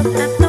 up, up.